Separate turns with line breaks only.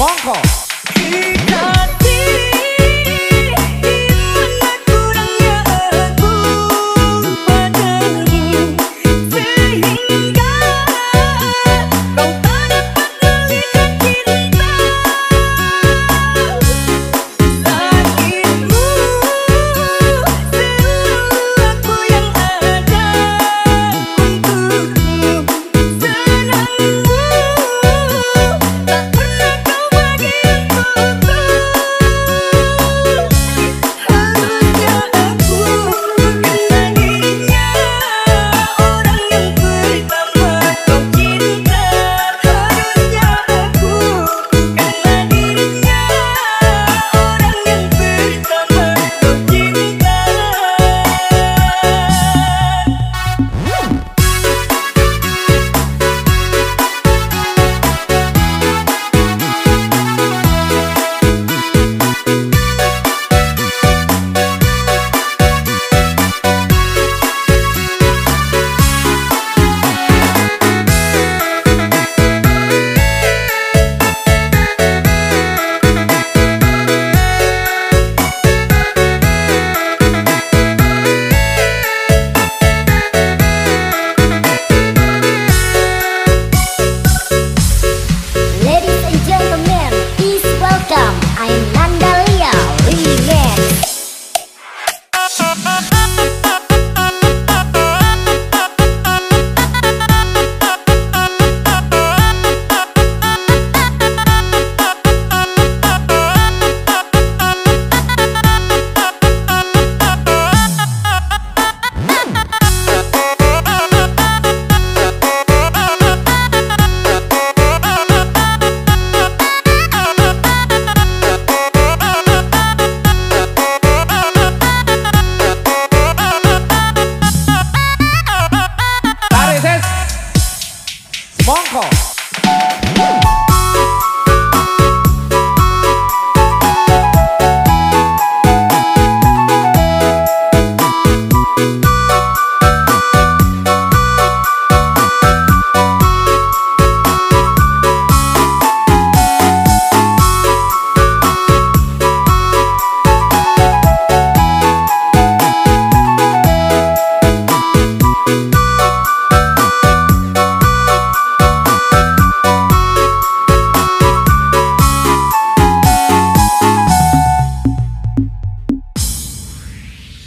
Bongo.